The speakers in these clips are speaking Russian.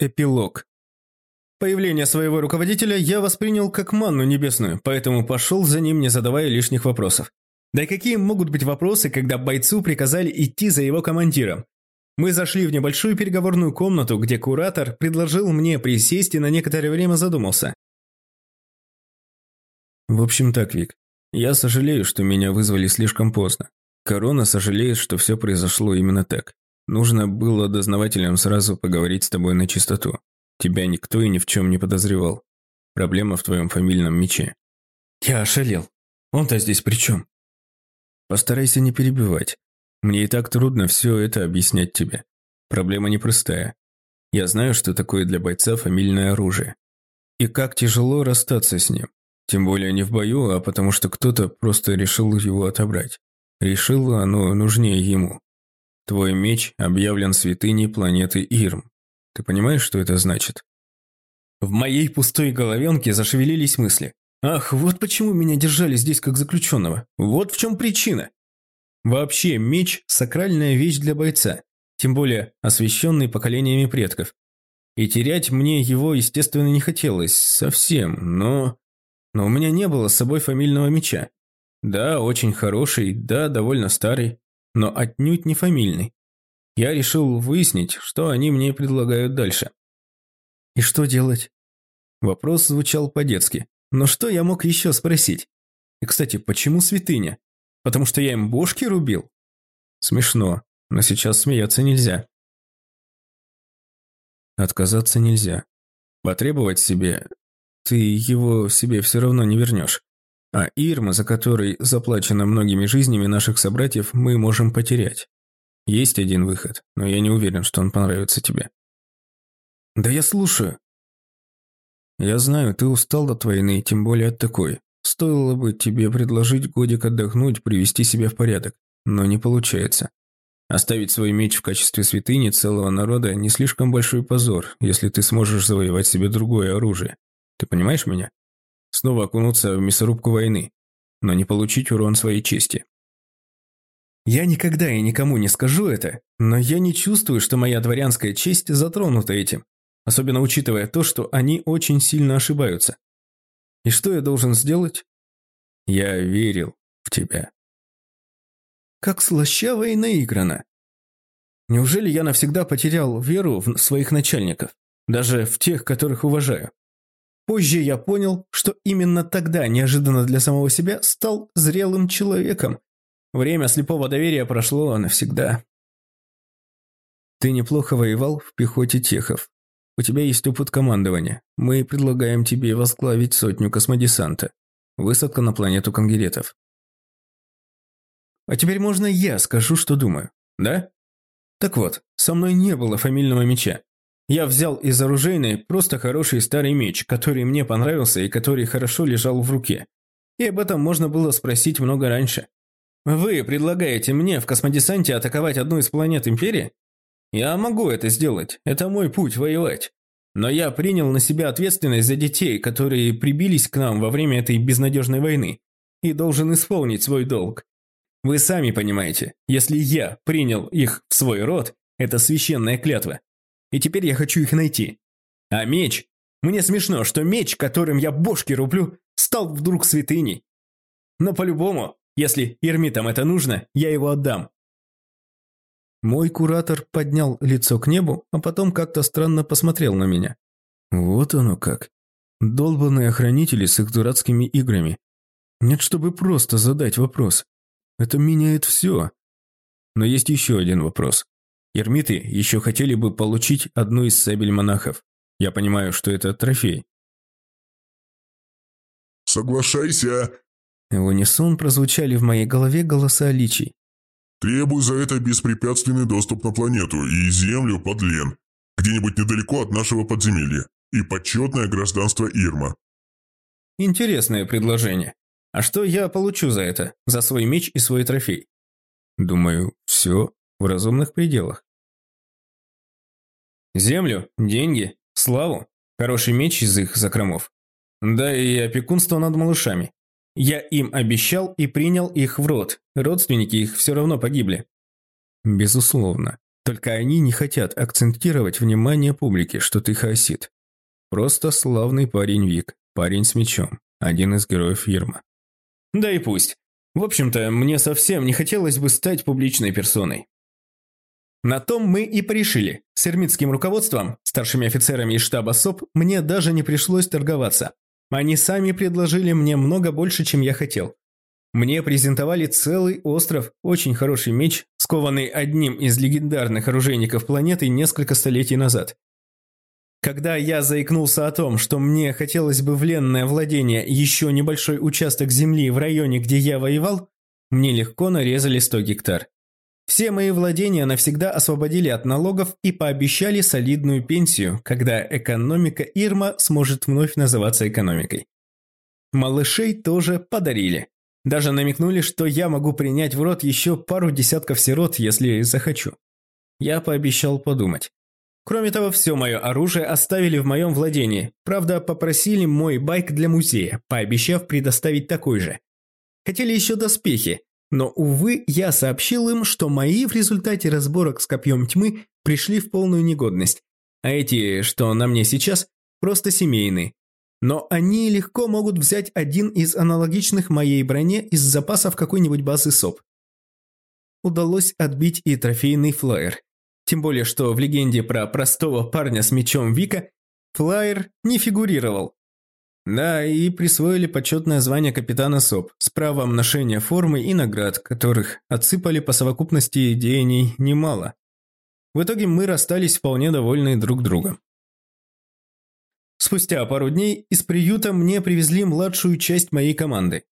Эпилог. Появление своего руководителя я воспринял как манну небесную, поэтому пошел за ним, не задавая лишних вопросов. Да и какие могут быть вопросы, когда бойцу приказали идти за его командиром? Мы зашли в небольшую переговорную комнату, где куратор предложил мне присесть и на некоторое время задумался. В общем так, Вик. Я сожалею, что меня вызвали слишком поздно. Корона сожалеет, что все произошло именно так. Нужно было дознавателям сразу поговорить с тобой на чистоту. Тебя никто и ни в чем не подозревал. Проблема в твоем фамильном мече. Я ошалел. Он-то здесь при чем? Постарайся не перебивать. Мне и так трудно все это объяснять тебе. Проблема непростая. Я знаю, что такое для бойца фамильное оружие. И как тяжело расстаться с ним. Тем более не в бою, а потому что кто-то просто решил его отобрать. Решил оно нужнее ему. Твой меч объявлен святыней планеты Ирм. Ты понимаешь, что это значит? В моей пустой головенке зашевелились мысли. Ах, вот почему меня держали здесь как заключенного. Вот в чем причина. Вообще, меч – сакральная вещь для бойца, тем более освященный поколениями предков. И терять мне его, естественно, не хотелось совсем, но... Но у меня не было с собой фамильного меча. Да, очень хороший, да, довольно старый но отнюдь не фамильный. Я решил выяснить, что они мне предлагают дальше. И что делать? Вопрос звучал по-детски. Но что я мог еще спросить? И, кстати, почему святыня? Потому что я им бошки рубил? Смешно, но сейчас смеяться нельзя. Отказаться нельзя. Потребовать себе... Ты его себе все равно не вернешь. А Ирма, за которой заплачено многими жизнями наших собратьев, мы можем потерять. Есть один выход, но я не уверен, что он понравится тебе. Да я слушаю. Я знаю, ты устал от войны, тем более от такой. Стоило бы тебе предложить годик отдохнуть, привести себя в порядок, но не получается. Оставить свой меч в качестве святыни целого народа не слишком большой позор, если ты сможешь завоевать себе другое оружие. Ты понимаешь меня? Снова окунуться в мясорубку войны, но не получить урон своей чести. Я никогда и никому не скажу это, но я не чувствую, что моя дворянская честь затронута этим, особенно учитывая то, что они очень сильно ошибаются. И что я должен сделать? Я верил в тебя. Как слащаво и наиграно. Неужели я навсегда потерял веру в своих начальников, даже в тех, которых уважаю? Позже я понял, что именно тогда, неожиданно для самого себя, стал зрелым человеком. Время слепого доверия прошло навсегда. Ты неплохо воевал в пехоте техов. У тебя есть опыт командования. Мы предлагаем тебе возглавить сотню космодесанта. Высадка на планету конгеретов. А теперь можно я скажу, что думаю, да? Так вот, со мной не было фамильного меча. Я взял из оружейной просто хороший старый меч, который мне понравился и который хорошо лежал в руке. И об этом можно было спросить много раньше. Вы предлагаете мне в космодесанте атаковать одну из планет Империи? Я могу это сделать, это мой путь воевать. Но я принял на себя ответственность за детей, которые прибились к нам во время этой безнадежной войны, и должен исполнить свой долг. Вы сами понимаете, если я принял их в свой род, это священная клятва и теперь я хочу их найти. А меч? Мне смешно, что меч, которым я бошки рублю, стал вдруг святыней. Но по-любому, если Ермитам это нужно, я его отдам. Мой куратор поднял лицо к небу, а потом как-то странно посмотрел на меня. Вот оно как. Долбанные охранители с их дурацкими играми. Нет, чтобы просто задать вопрос. Это меняет все. Но есть еще один вопрос. Ермиты еще хотели бы получить одну из сабель монахов. Я понимаю, что это трофей. «Соглашайся!» В унисон прозвучали в моей голове голоса личий. «Требую за это беспрепятственный доступ на планету и землю под Лен, где-нибудь недалеко от нашего подземелья, и почетное гражданство Ирма». Интересное предложение. А что я получу за это? За свой меч и свой трофей? Думаю, все в разумных пределах. Землю, деньги, славу, хороший меч из их закромов. Да и опекунство над малышами. Я им обещал и принял их в род, родственники их все равно погибли. Безусловно. Только они не хотят акцентировать внимание публики, что ты хаосит. Просто славный парень Вик, парень с мечом, один из героев Ирма. Да и пусть. В общем-то, мне совсем не хотелось бы стать публичной персоной. На том мы и порешили. С эрмитским руководством, старшими офицерами из штаба СОП, мне даже не пришлось торговаться. Они сами предложили мне много больше, чем я хотел. Мне презентовали целый остров, очень хороший меч, скованный одним из легендарных оружейников планеты несколько столетий назад. Когда я заикнулся о том, что мне хотелось бы в ленное владение еще небольшой участок земли в районе, где я воевал, мне легко нарезали 100 гектар. Все мои владения навсегда освободили от налогов и пообещали солидную пенсию, когда экономика Ирма сможет вновь называться экономикой. Малышей тоже подарили. Даже намекнули, что я могу принять в рот еще пару десятков сирот, если захочу. Я пообещал подумать. Кроме того, все мое оружие оставили в моем владении. Правда, попросили мой байк для музея, пообещав предоставить такой же. Хотели еще доспехи, но, увы, я сообщил им, что мои в результате разборок с копьем тьмы пришли в полную негодность, а эти, что на мне сейчас, просто семейные. Но они легко могут взять один из аналогичных моей броне из запасов какой-нибудь базы СОП. Удалось отбить и трофейный флайер. Тем более, что в легенде про простого парня с мечом Вика флайер не фигурировал. Да, и присвоили почетное звание капитана СОП с правом ношения формы и наград, которых отсыпали по совокупности деяний немало. В итоге мы расстались вполне довольны друг другом. Спустя пару дней из приюта мне привезли младшую часть моей команды.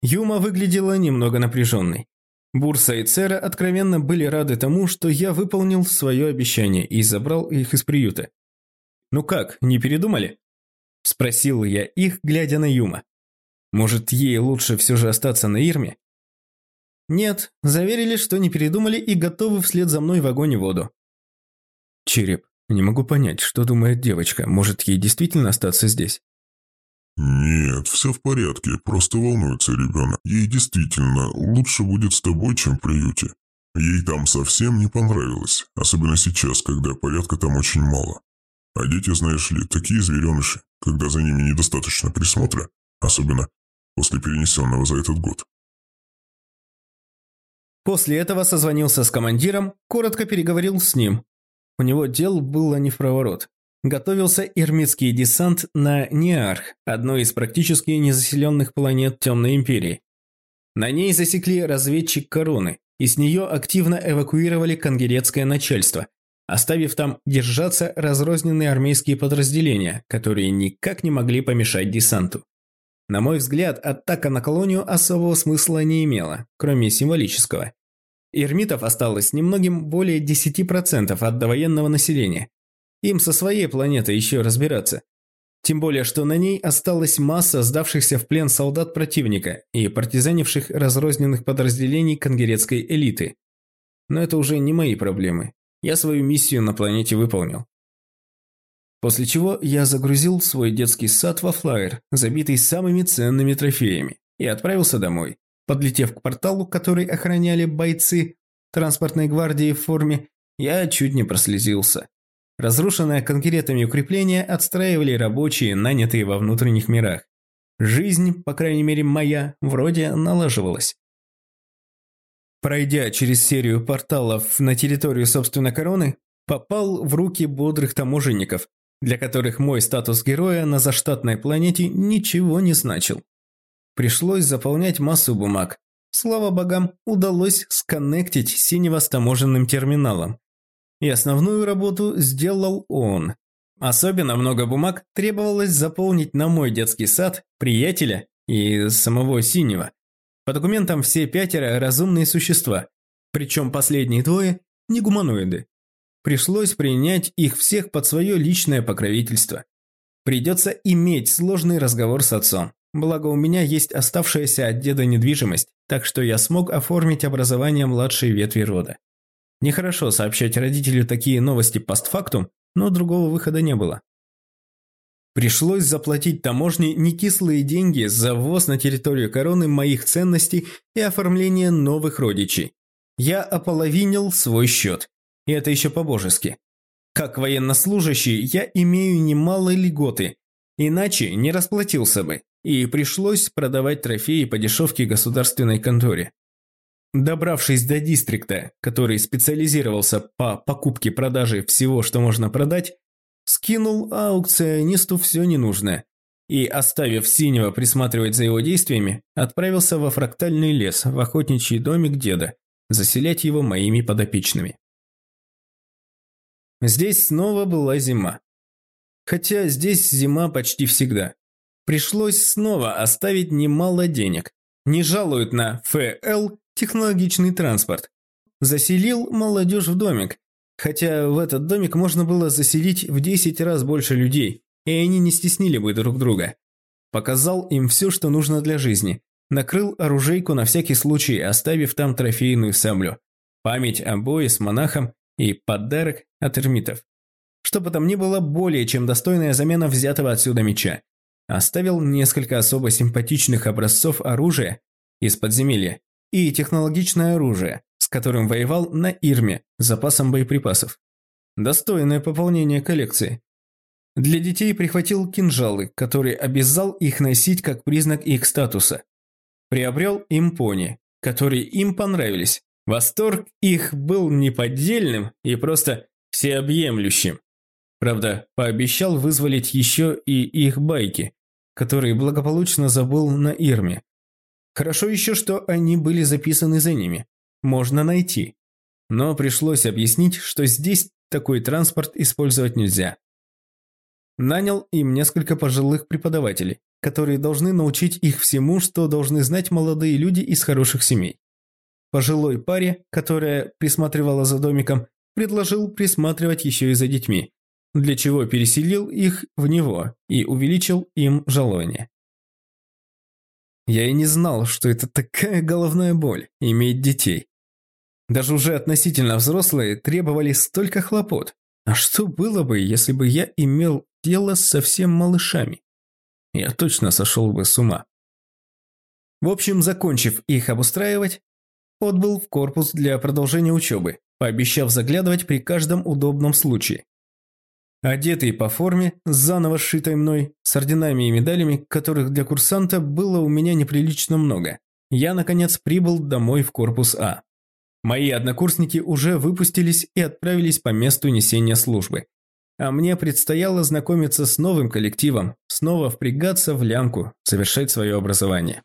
Юма выглядела немного напряженной. Бурса и Цера откровенно были рады тому, что я выполнил свое обещание и забрал их из приюта. «Ну как, не передумали?» – спросил я их, глядя на Юма. «Может, ей лучше все же остаться на Ирме?» «Нет, заверили, что не передумали и готовы вслед за мной в огонь и воду». «Череп, не могу понять, что думает девочка. Может, ей действительно остаться здесь?» «Нет, все в порядке, просто волнуется ребенок. Ей действительно лучше будет с тобой, чем в приюте. Ей там совсем не понравилось, особенно сейчас, когда порядка там очень мало. А дети, знаешь ли, такие звереныши, когда за ними недостаточно присмотра, особенно после перенесенного за этот год». После этого созвонился с командиром, коротко переговорил с ним. У него дел было не в проворот готовился ирмитский десант на Неарх, одной из практически незаселенных планет Темной Империи. На ней засекли разведчик Короны, и с нее активно эвакуировали конгерецкое начальство, оставив там держаться разрозненные армейские подразделения, которые никак не могли помешать десанту. На мой взгляд, атака на колонию особого смысла не имела, кроме символического. Ирмитов осталось немногим более 10% от довоенного населения, им со своей планетой еще разбираться. Тем более, что на ней осталась масса сдавшихся в плен солдат противника и партизанивших разрозненных подразделений конгерецкой элиты. Но это уже не мои проблемы. Я свою миссию на планете выполнил. После чего я загрузил свой детский сад во флайер, забитый самыми ценными трофеями, и отправился домой. Подлетев к порталу, который охраняли бойцы транспортной гвардии в форме, я чуть не прослезился. Разрушенное конкретами укрепление отстраивали рабочие, нанятые во внутренних мирах. Жизнь, по крайней мере моя, вроде налаживалась. Пройдя через серию порталов на территорию собственной короны, попал в руки бодрых таможенников, для которых мой статус героя на заштатной планете ничего не значил. Пришлось заполнять массу бумаг. Слава богам, удалось сконнектить синего с таможенным терминалом, и основную работу сделал он. Особенно много бумаг требовалось заполнить на мой детский сад, приятеля и самого Синего. По документам все пятеро разумные существа, причем последние двое – не гуманоиды. Пришлось принять их всех под свое личное покровительство. Придется иметь сложный разговор с отцом. Благо у меня есть оставшаяся от деда недвижимость, так что я смог оформить образование младшей ветви рода. Нехорошо сообщать родителю такие новости постфактум, но другого выхода не было. Пришлось заплатить таможне некислые деньги за ввоз на территорию короны моих ценностей и оформление новых родичей. Я ополовинил свой счет. и это еще по-божески. Как военнослужащий я имею немало льготы, иначе не расплатился бы, и пришлось продавать трофеи по дешевке государственной конторе. Добравшись до дистрикта, который специализировался по покупке-продаже всего, что можно продать, скинул аукционисту все ненужное и, оставив Синего присматривать за его действиями, отправился во фрактальный лес, в охотничий домик деда, заселять его моими подопечными. Здесь снова была зима. Хотя здесь зима почти всегда. Пришлось снова оставить немало денег. Не жалуют на ФЛ технологичный транспорт. Заселил молодежь в домик, хотя в этот домик можно было заселить в 10 раз больше людей, и они не стеснили бы друг друга. Показал им все, что нужно для жизни. Накрыл оружейку на всякий случай, оставив там трофейную саблю. Память о бое с монахом и подарок от эрмитов. Чтобы там не было более чем достойная замена взятого отсюда меча. Оставил несколько особо симпатичных образцов оружия из подземелья и технологичное оружие, с которым воевал на Ирме с запасом боеприпасов. Достойное пополнение коллекции. Для детей прихватил кинжалы, которые обязал их носить как признак их статуса. Приобрел им пони, которые им понравились. Восторг их был неподдельным и просто всеобъемлющим. Правда, пообещал вызволить еще и их байки, которые благополучно забыл на Ирме. Хорошо еще, что они были записаны за ними. Можно найти. Но пришлось объяснить, что здесь такой транспорт использовать нельзя. Нанял им несколько пожилых преподавателей, которые должны научить их всему, что должны знать молодые люди из хороших семей. Пожилой паре, которая присматривала за домиком, предложил присматривать еще и за детьми, для чего переселил их в него и увеличил им жалование. Я и не знал, что это такая головная боль – иметь детей. Даже уже относительно взрослые требовали столько хлопот. А что было бы, если бы я имел дело с совсем малышами? Я точно сошел бы с ума. В общем, закончив их обустраивать, отбыл в корпус для продолжения учебы, пообещав заглядывать при каждом удобном случае. Одетый по форме, заново сшитой мной, с орденами и медалями, которых для курсанта было у меня неприлично много, я, наконец, прибыл домой в корпус А. Мои однокурсники уже выпустились и отправились по месту несения службы. А мне предстояло знакомиться с новым коллективом, снова впрягаться в лямку, совершать свое образование.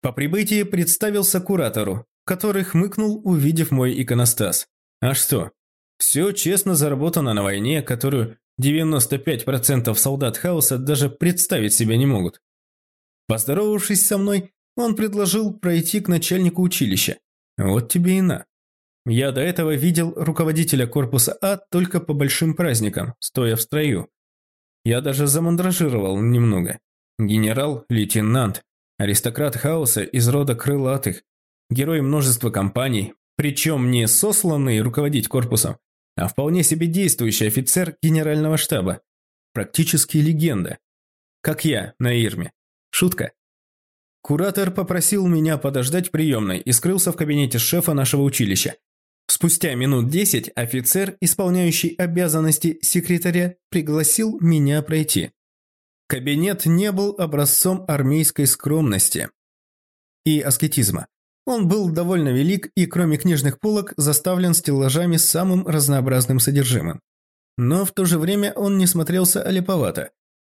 По прибытии представился куратору, который хмыкнул, увидев мой иконостас. А что, все честно заработано на войне, которую 95% солдат хаоса даже представить себе не могут. Поздоровавшись со мной, он предложил пройти к начальнику училища. Вот тебе и на. Я до этого видел руководителя корпуса А только по большим праздникам, стоя в строю. Я даже замандражировал немного. Генерал-лейтенант, аристократ хаоса из рода крылатых, герой множества компаний, причем не сосланный руководить корпусом, а вполне себе действующий офицер генерального штаба. Практически легенда. Как я на Ирме. Шутка. Куратор попросил меня подождать приемной и скрылся в кабинете шефа нашего училища. Спустя минут десять офицер, исполняющий обязанности секретаря, пригласил меня пройти. Кабинет не был образцом армейской скромности и аскетизма. Он был довольно велик и, кроме книжных полок, заставлен стеллажами с самым разнообразным содержимым. Но в то же время он не смотрелся олиповато.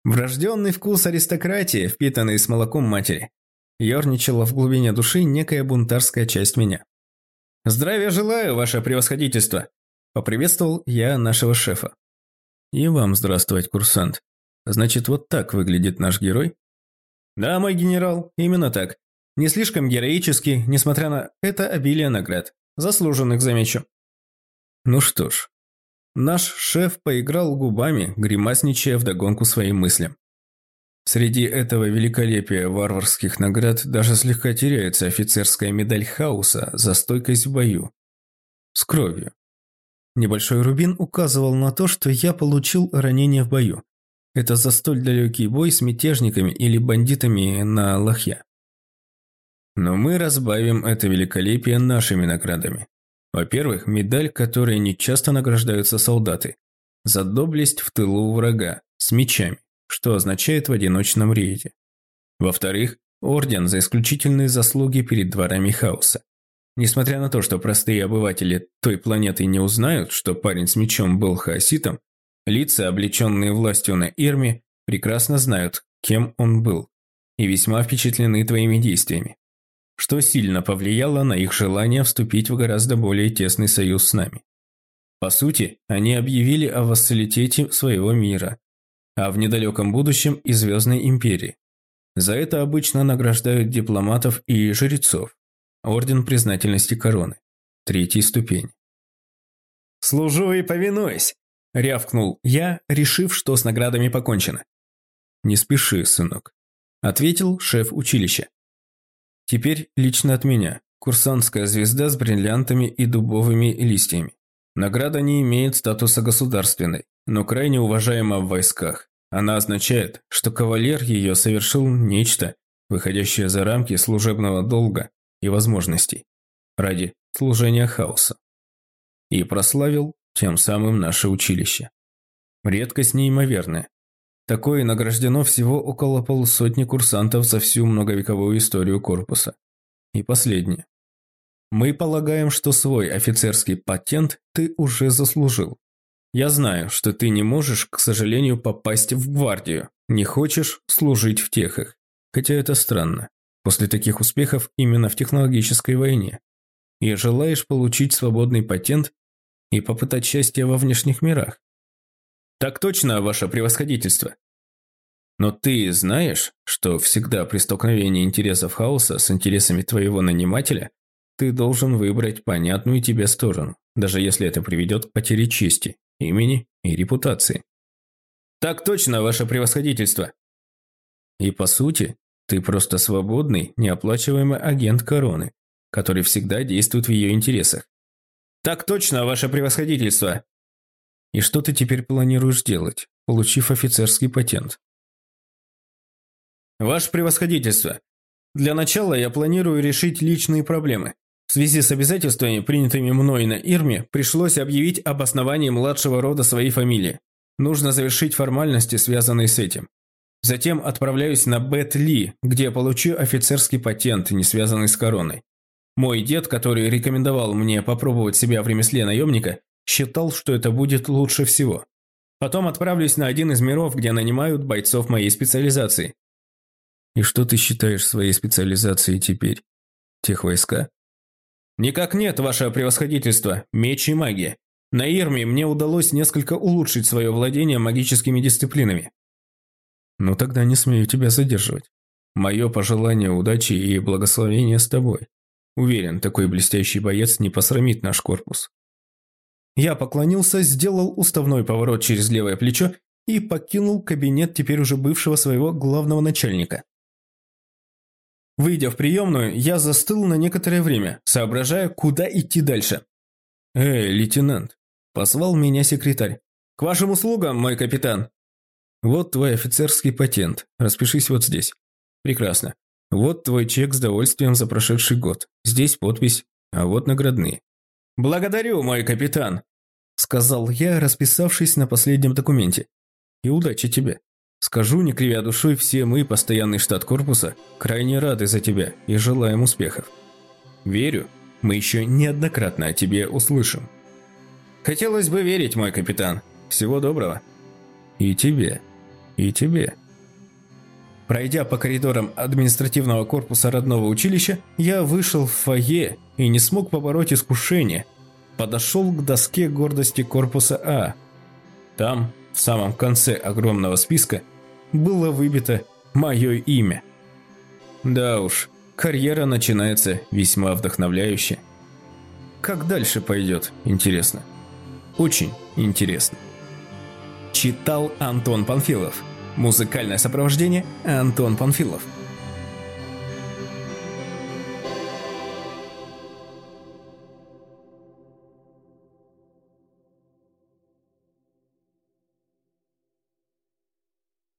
Врожденный вкус аристократии, впитанный с молоком матери. Ёрничала в глубине души некая бунтарская часть меня. «Здравия желаю, ваше превосходительство!» – поприветствовал я нашего шефа. «И вам здравствовать, курсант. Значит, вот так выглядит наш герой?» «Да, мой генерал, именно так. Не слишком героически, несмотря на это обилие наград. Заслуженных, замечу. Ну что ж, наш шеф поиграл губами, гримасничая вдогонку своим мыслям. Среди этого великолепия варварских наград даже слегка теряется офицерская медаль хаоса за стойкость в бою. С кровью. Небольшой рубин указывал на то, что я получил ранение в бою. Это за столь далекий бой с мятежниками или бандитами на лохья. Но мы разбавим это великолепие нашими наградами. Во-первых, медаль, которой не часто награждаются солдаты. За доблесть в тылу врага, с мечами, что означает в одиночном рейде. Во-вторых, орден за исключительные заслуги перед дворами хаоса. Несмотря на то, что простые обыватели той планеты не узнают, что парень с мечом был хаоситом, лица, облеченные властью на Ирме, прекрасно знают, кем он был, и весьма впечатлены твоими действиями, что сильно повлияло на их желание вступить в гораздо более тесный союз с нами. По сути, они объявили о вассалитете своего мира, а в недалеком будущем и Звездной империи. За это обычно награждают дипломатов и жрецов. Орден признательности короны. Третья ступень. «Служу и повинуюсь!» – рявкнул я, решив, что с наградами покончено. «Не спеши, сынок», – ответил шеф училища. «Теперь лично от меня. Курсантская звезда с бриллиантами и дубовыми листьями. Награда не имеет статуса государственной, но крайне уважаема в войсках. Она означает, что кавалер ее совершил нечто, выходящее за рамки служебного долга и возможностей ради служения хаоса. И прославил тем самым наше училище. Редкость неимоверная. Такое награждено всего около полусотни курсантов за всю многовековую историю корпуса. И последнее. Мы полагаем, что свой офицерский патент ты уже заслужил. Я знаю, что ты не можешь, к сожалению, попасть в гвардию, не хочешь служить в техах. Хотя это странно после таких успехов именно в технологической войне, и желаешь получить свободный патент и попытать счастье во внешних мирах. Так точно, ваше превосходительство. Но ты знаешь, что всегда при столкновении интересов хаоса с интересами твоего нанимателя ты должен выбрать понятную тебе сторону, даже если это приведет к потере чести, имени и репутации. Так точно, ваше превосходительство. И по сути, ты просто свободный, неоплачиваемый агент короны, который всегда действует в ее интересах. Так точно, ваше превосходительство. И что ты теперь планируешь делать, получив офицерский патент? Ваше превосходительство. Для начала я планирую решить личные проблемы. Связи с обязательствами, принятыми мной на Ирме, пришлось объявить об основании младшего рода своей фамилии. Нужно завершить формальности, связанные с этим. Затем отправляюсь на Бет-Ли, где получу офицерский патент, не связанный с короной. Мой дед, который рекомендовал мне попробовать себя в ремесле наемника, считал, что это будет лучше всего. Потом отправлюсь на один из миров, где нанимают бойцов моей специализации. И что ты считаешь своей специализацией теперь? Тех войска? Никак нет, ваше превосходительство. Меч и магия. На Ирме мне удалось несколько улучшить свое владение магическими дисциплинами. Ну тогда не смею тебя задерживать. Мое пожелание удачи и благословения с тобой. Уверен, такой блестящий боец не посрамит наш корпус. Я поклонился, сделал уставной поворот через левое плечо и покинул кабинет теперь уже бывшего своего главного начальника. Выйдя в приемную, я застыл на некоторое время, соображая, куда идти дальше. «Эй, лейтенант!» – позвал меня секретарь. «К вашим услугам, мой капитан!» Вот твой офицерский патент. Распишись вот здесь. Прекрасно. Вот твой чек с довольствием за прошедший год. Здесь подпись, а вот наградные. Благодарю, мой капитан, сказал я, расписавшись на последнем документе. И удачи тебе. Скажу, не кривя душой, все мы, постоянный штат корпуса, крайне рады за тебя и желаем успехов. Верю, мы еще неоднократно о тебе услышим. Хотелось бы верить, мой капитан. Всего доброго. И тебе. И тебе. Пройдя по коридорам административного корпуса родного училища, я вышел в фойе и не смог побороть искушение. Подошел к доске гордости корпуса А. Там, в самом конце огромного списка, было выбито мое имя. Да уж, карьера начинается весьма вдохновляюще. Как дальше пойдет, интересно. Очень интересно. Читал Антон Панфилов. Музыкальное сопровождение Антон Панфилов.